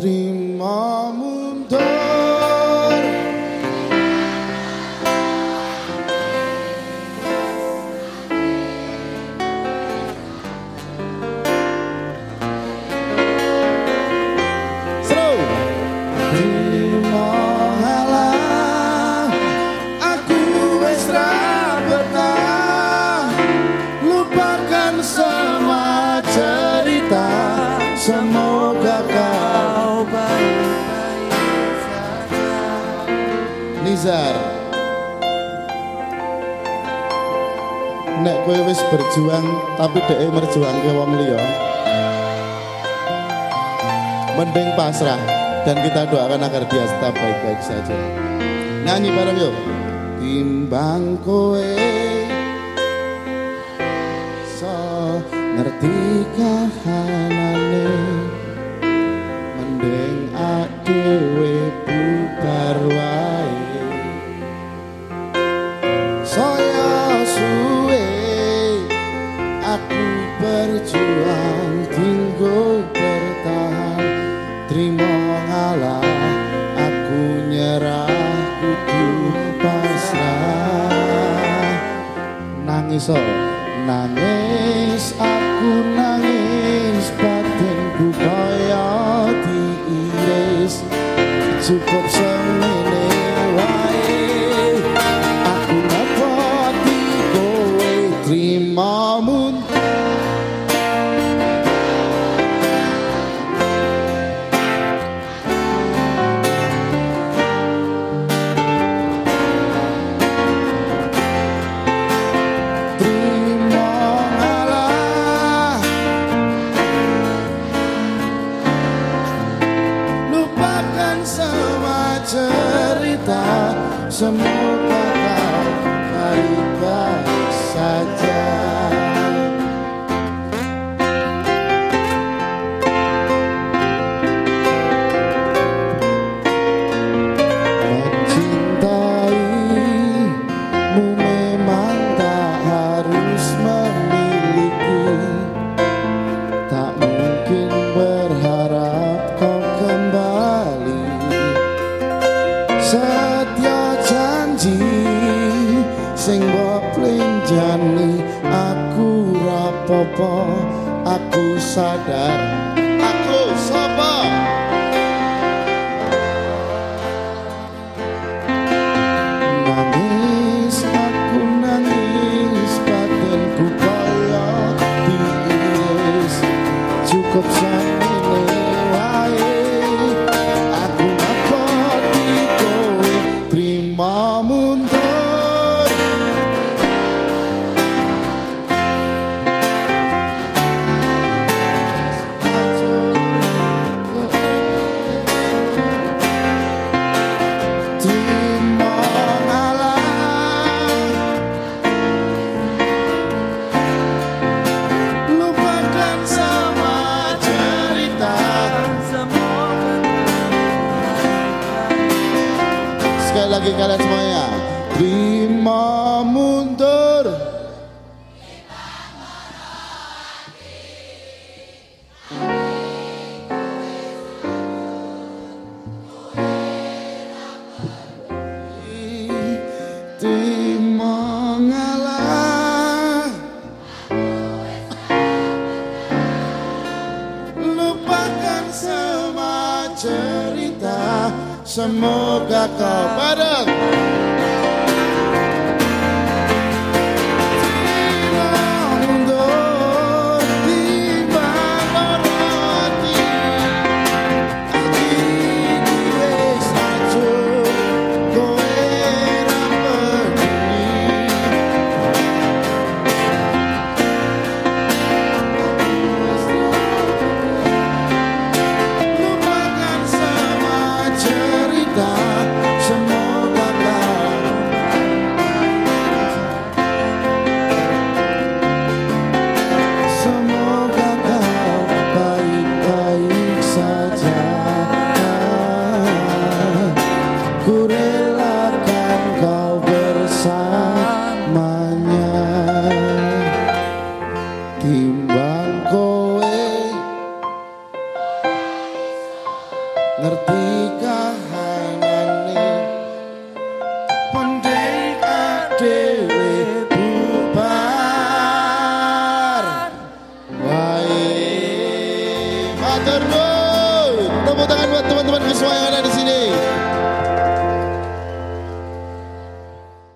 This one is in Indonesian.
Terima mundur Seru. Terima halah. Aku wis ra betah. Lupakan semua cerita Semoga Nizar Nek kowe wis berjuang tapi dhek merjuangke wong liya mending pasrah dan kita doakan agar dia tetap baik-baik saja. Nyanyi bareng yuk. Timbang kowe so ngerti kahanane oh nangis aku nangis batinku kaya diiris. Cukup semene wae aku ngepoti kowe terima mun semua cerita semoga rapopo Aku sadar lagi kalian semuanya. Terima mundur. Cerita Semoga kau bareng Matur nuwun. Tepuk tangan buat teman-teman semua yang ada di sini.